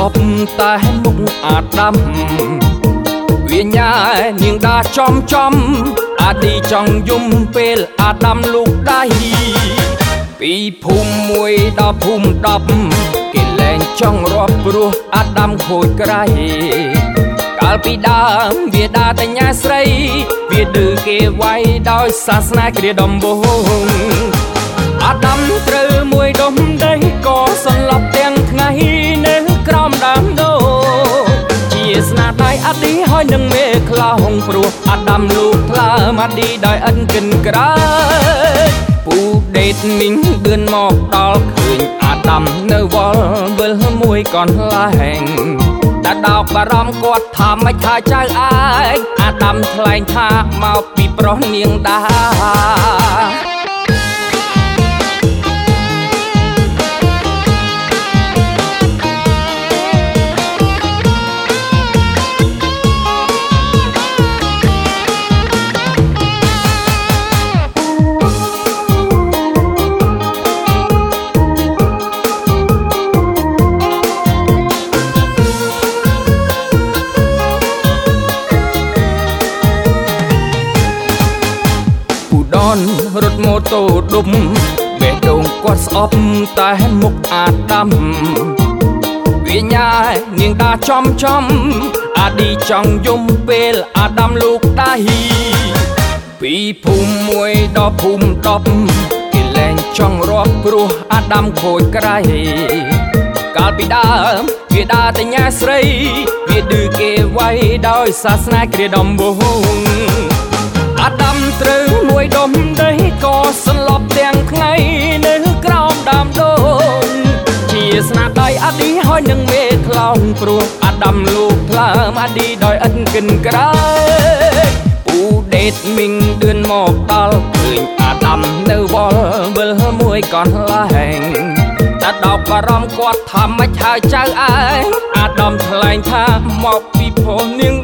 អប់តែមុខអាដាមវាញ៉ានាងដាចំចំអាឌីចង់យំពេលអាដាមលោកដៃពីភូមិមួយដល់ភូមិ10គេលែងចង់រាប់ព្រោះអាដាមខូចក្រៃកាលពីដើមវាដាតញ្ញាស្រី វាឌឺគេវាយដោយសាសនាគ្រាដំបូង អាឌីហើយនឹងមេខ្លោងព្រោះអាដាមលោកថ្លើមអាឌីដោយឥនគិនក្រើពូដេតមីងបឿនមកដល់ឃើញអាដាមនៅវល់វិលមួយកនលែងតែដោកបារម្ភគាត់ថាមិនថាចៅឯងអាដាមថ្លែងថាមកពីប្រុសនាងដា ត់ម៉ូតូដុំបេះដូងគាត់ស្អប់តែមុខអាដាមវាញ៉ានាងដាចំចំអាឌីចង់យំពេលអាដាមលោកដៃពីភូមិមួយដល់ភូមិ10គេលែងចង់រាប់ព្រោះអាដាមខូចក្រៃកាលពីដើមវាដើរតែញ៉ាស្រីវាឌឺគេវាយដោយសាសនាគ្រាដំបូងអាដាមត្រូវមួយដុំ ព្រោះអាដាមលោកផ្លើមអាឌីដោយឥតគិនក្រើពូដេតមីងឌឿនមកដល់ឃើញអាដាមនៅវល់វិលមួយកនលែងតែដោកបារម្ភគាត់ថាមិនហើយចៅឯងអាដាមថ្លែងថាមកពីព្រោះនាង